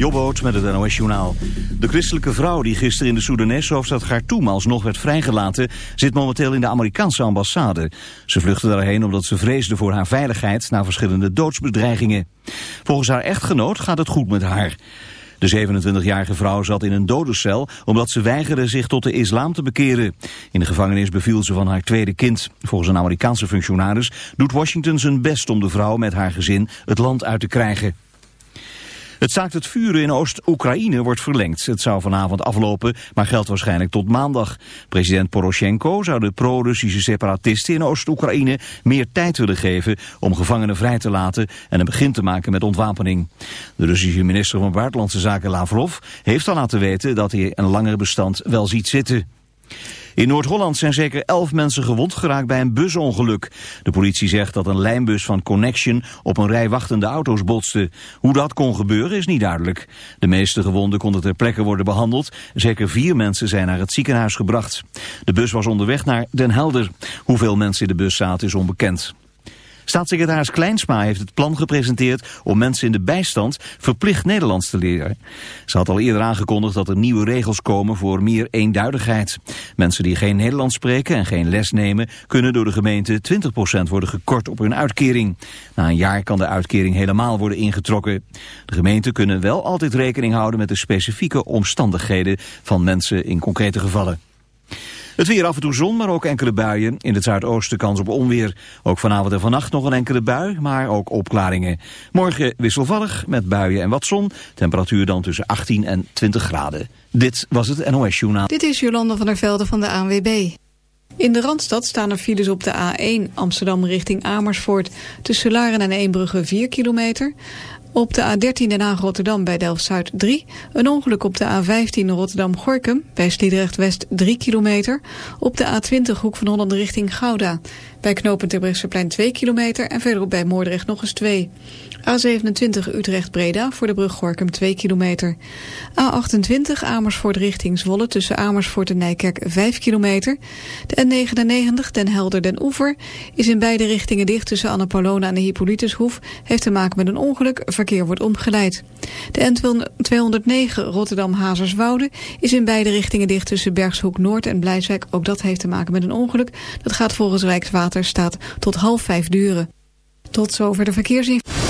Jobboot met het NOS Journaal. De christelijke vrouw die gisteren in de Soedanese hoofdstad Khartoum alsnog werd vrijgelaten... zit momenteel in de Amerikaanse ambassade. Ze vluchtte daarheen omdat ze vreesde voor haar veiligheid... na verschillende doodsbedreigingen. Volgens haar echtgenoot gaat het goed met haar. De 27-jarige vrouw zat in een dodencel omdat ze weigerde zich tot de islam te bekeren. In de gevangenis beviel ze van haar tweede kind. Volgens een Amerikaanse functionaris doet Washington zijn best om de vrouw met haar gezin het land uit te krijgen. Het zaakt het vuren in Oost-Oekraïne wordt verlengd. Het zou vanavond aflopen, maar geldt waarschijnlijk tot maandag. President Poroshenko zou de pro-Russische separatisten in Oost-Oekraïne meer tijd willen geven om gevangenen vrij te laten en een begin te maken met ontwapening. De Russische minister van Buitenlandse Zaken Lavrov heeft al laten weten dat hij een langer bestand wel ziet zitten. In Noord-Holland zijn zeker elf mensen gewond geraakt bij een busongeluk. De politie zegt dat een lijnbus van Connection op een rij wachtende auto's botste. Hoe dat kon gebeuren is niet duidelijk. De meeste gewonden konden ter plekke worden behandeld. Zeker vier mensen zijn naar het ziekenhuis gebracht. De bus was onderweg naar Den Helder. Hoeveel mensen in de bus zaten is onbekend. Staatssecretaris Kleinsma heeft het plan gepresenteerd om mensen in de bijstand verplicht Nederlands te leren. Ze had al eerder aangekondigd dat er nieuwe regels komen voor meer eenduidigheid. Mensen die geen Nederlands spreken en geen les nemen kunnen door de gemeente 20% worden gekort op hun uitkering. Na een jaar kan de uitkering helemaal worden ingetrokken. De gemeenten kunnen wel altijd rekening houden met de specifieke omstandigheden van mensen in concrete gevallen. Het weer af en toe zon, maar ook enkele buien. In het zuidoosten kans op onweer. Ook vanavond en vannacht nog een enkele bui, maar ook opklaringen. Morgen wisselvallig met buien en wat zon. Temperatuur dan tussen 18 en 20 graden. Dit was het NOS Journaal. Dit is Jolanda van der Velde van de ANWB. In de Randstad staan er files op de A1 Amsterdam richting Amersfoort. Tussen Laren en Eembrugge 4 kilometer. Op de A13 Den Haag-Rotterdam bij Delft-Zuid 3. Een ongeluk op de A15 Rotterdam-Gorkum bij Sliedrecht-West 3 kilometer. Op de A20 Hoek van Holland richting Gouda. Bij knooppunt Terbrechtseplein 2 kilometer en verderop bij Moordrecht nog eens 2. A27 Utrecht-Breda voor de brug Gorkum 2 kilometer. A28 Amersfoort richting Zwolle tussen Amersfoort en Nijkerk 5 kilometer. De N99 Den Helder-Den Oever is in beide richtingen dicht tussen Annapolona en de Hippolytushoef. Heeft te maken met een ongeluk, verkeer wordt omgeleid. De N209 Rotterdam-Hazerswoude is in beide richtingen dicht tussen Bergshoek Noord en Blijswijk. Ook dat heeft te maken met een ongeluk. Dat gaat volgens Rijkswaterstaat tot half vijf duren. Tot zover de verkeersinformatie.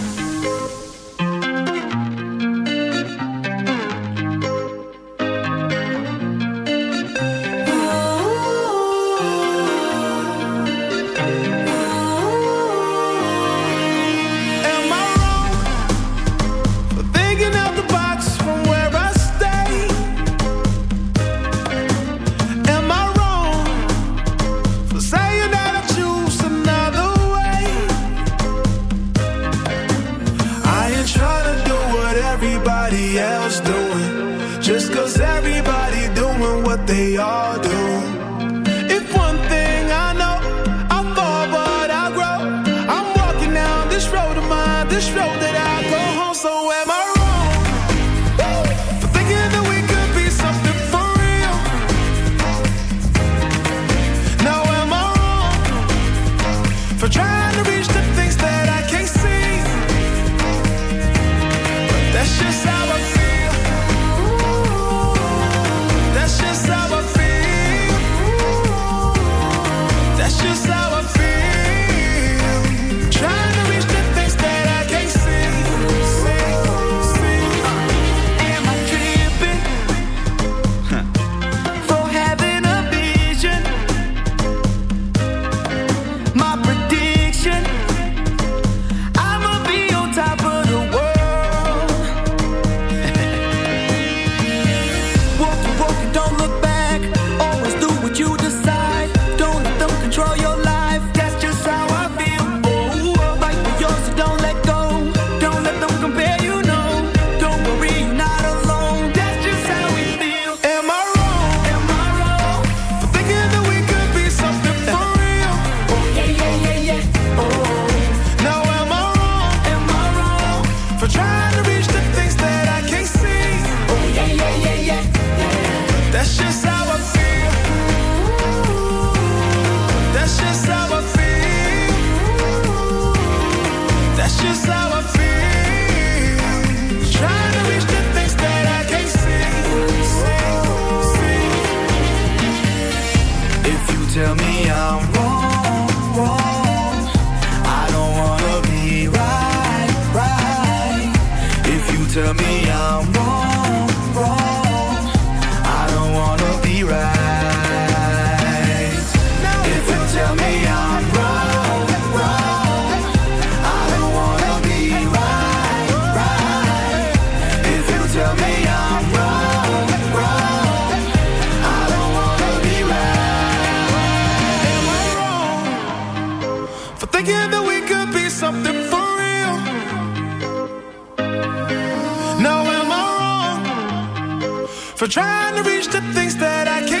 for trying to reach the things that I can't.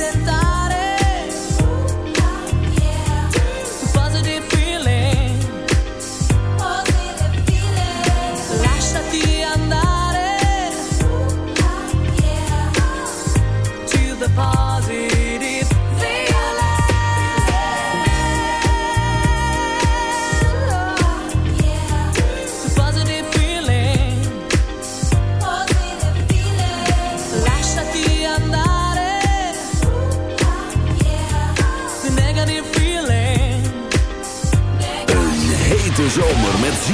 acertar.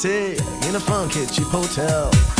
tag in a funky cheap hotel.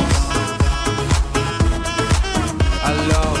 love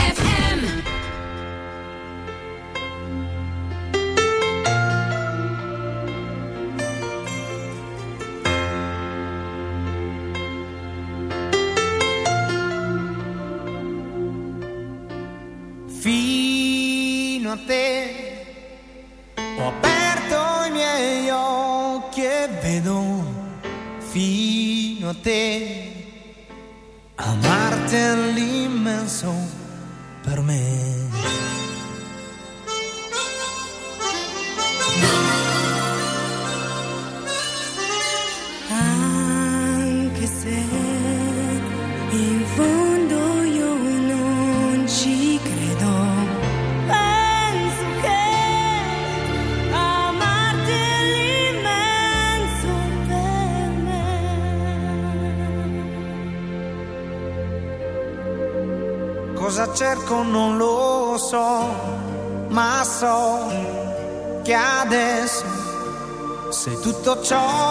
of charm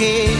que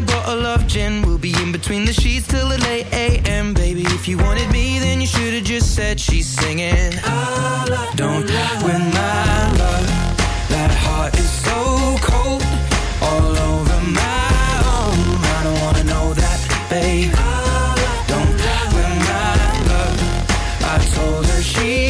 a bottle of gin. We'll be in between the sheets till the late AM. Baby, if you wanted me, then you should have just said she's singing. I Don't win my love. That heart is so cold. All over my own. I don't wanna know that, babe. Don't win my love. I told her she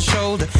shoulder.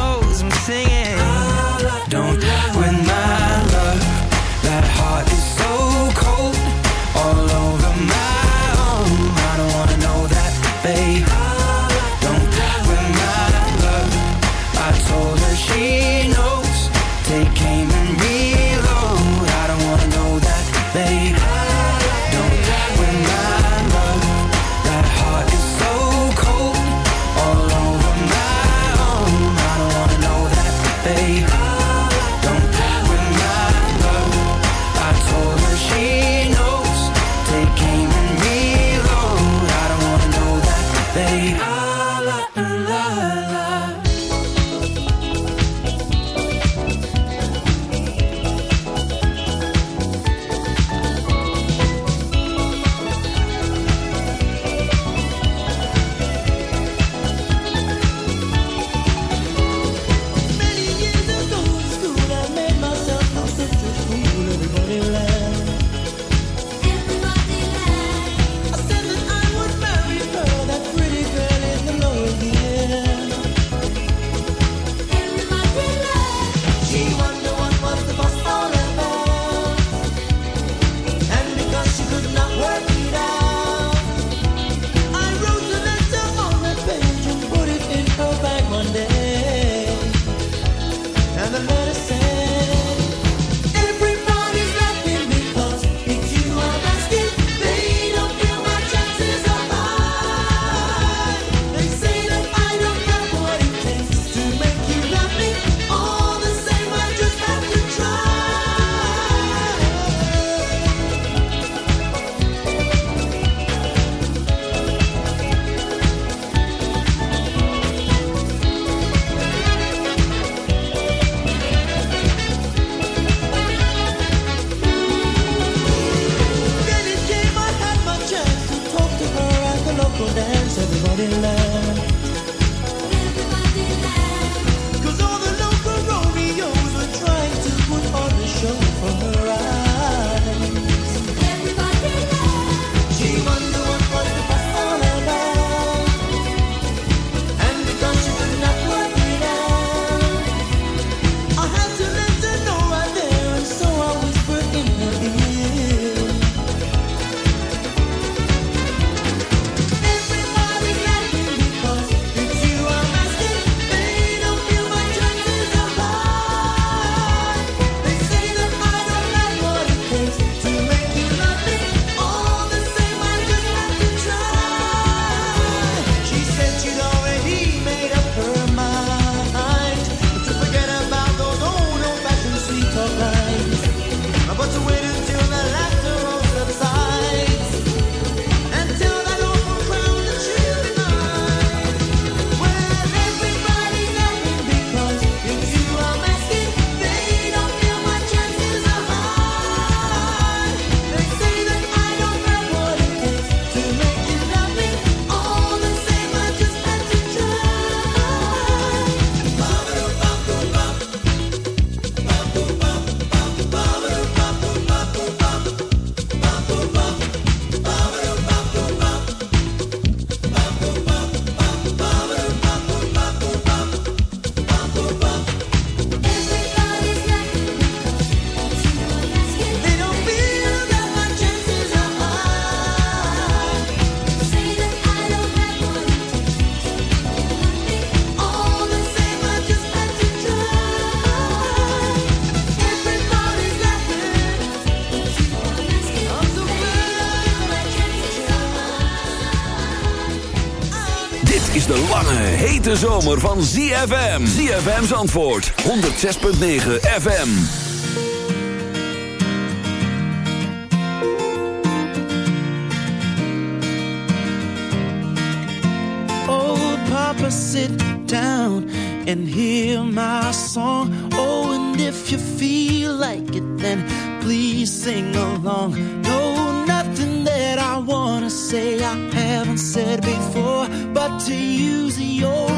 I'm singing. Don't hete zomer van ZFM. ZFM's antwoord. 106.9 FM. Old papa, sit down and hear my song. Oh, and if you feel like it, then please sing along. No, nothing that I want to say I haven't said before, but to use your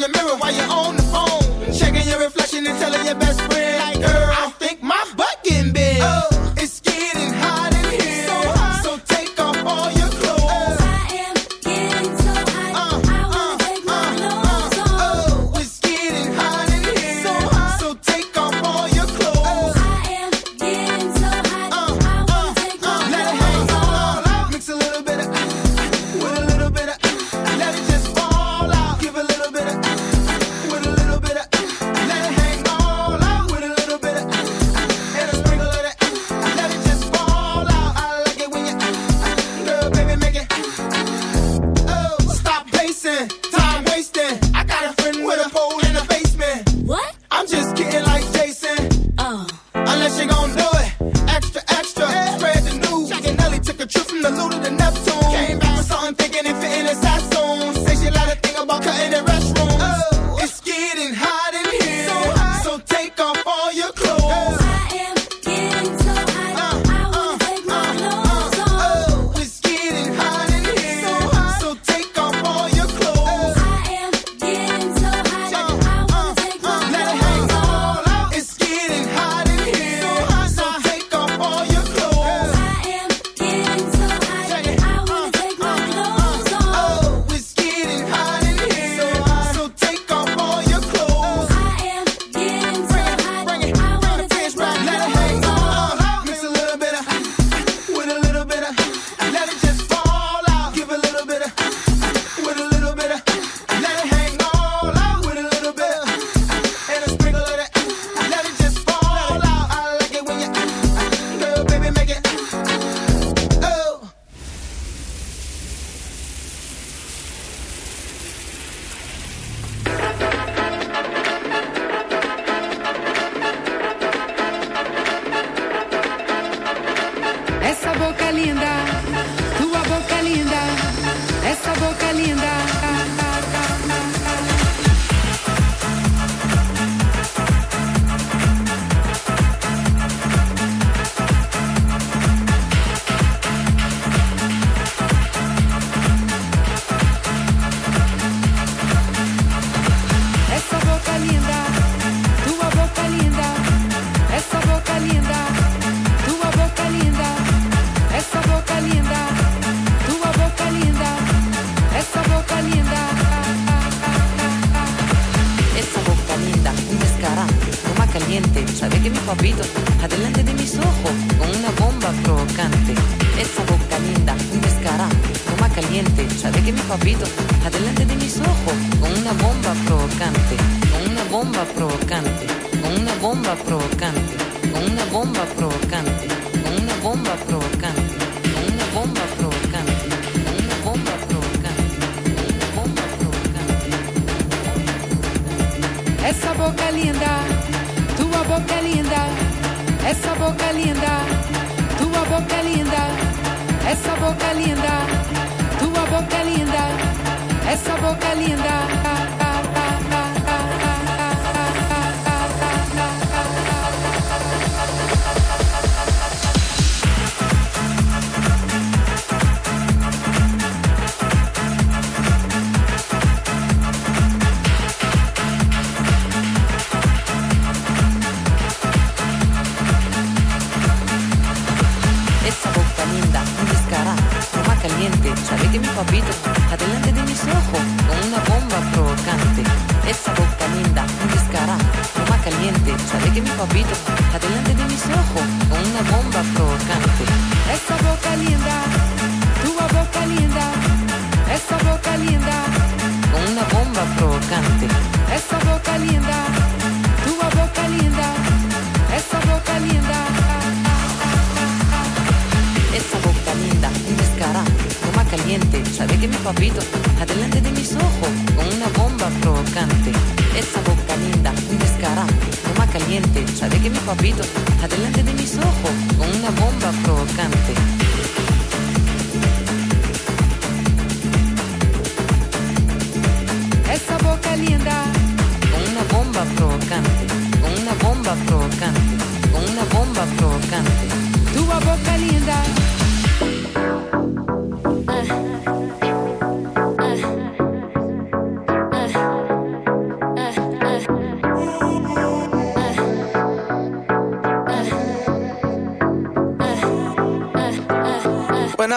from the mirror while you're on the phone. Checking your reflection and telling your best friend, like, girl.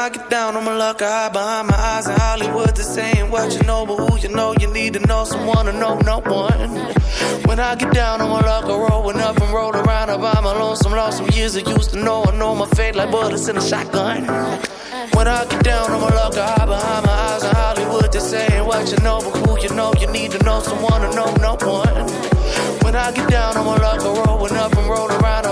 I get down I'ma lock a high behind my eyes in Hollywood. They're saying what you know, but who you know, you need to know someone to know no one. When I get down I'ma lock a rollin' up and roll around. I'm my lonesome, lost some years I used to know. I know my fate like bullets in a shotgun. When I get down I'ma lock a high behind my eyes in Hollywood. They're saying what you know, but who you know, you need to know someone to know no one. When I get down I'ma lock a rollin' up and roll around. I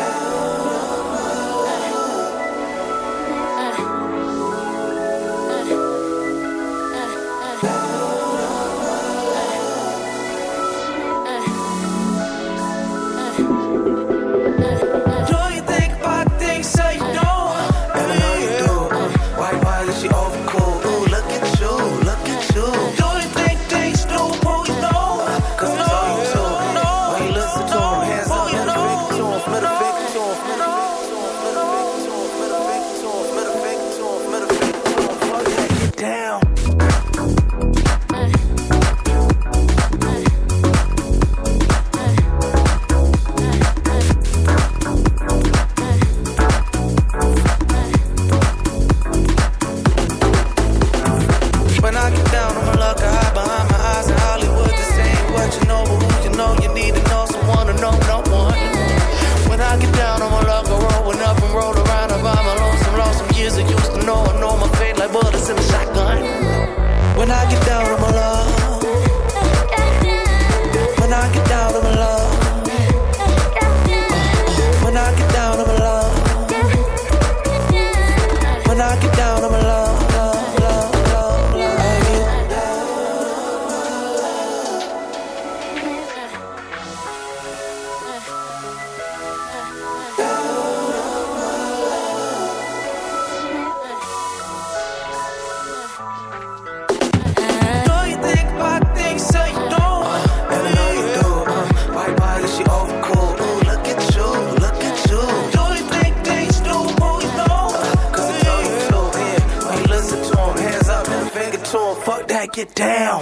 get down.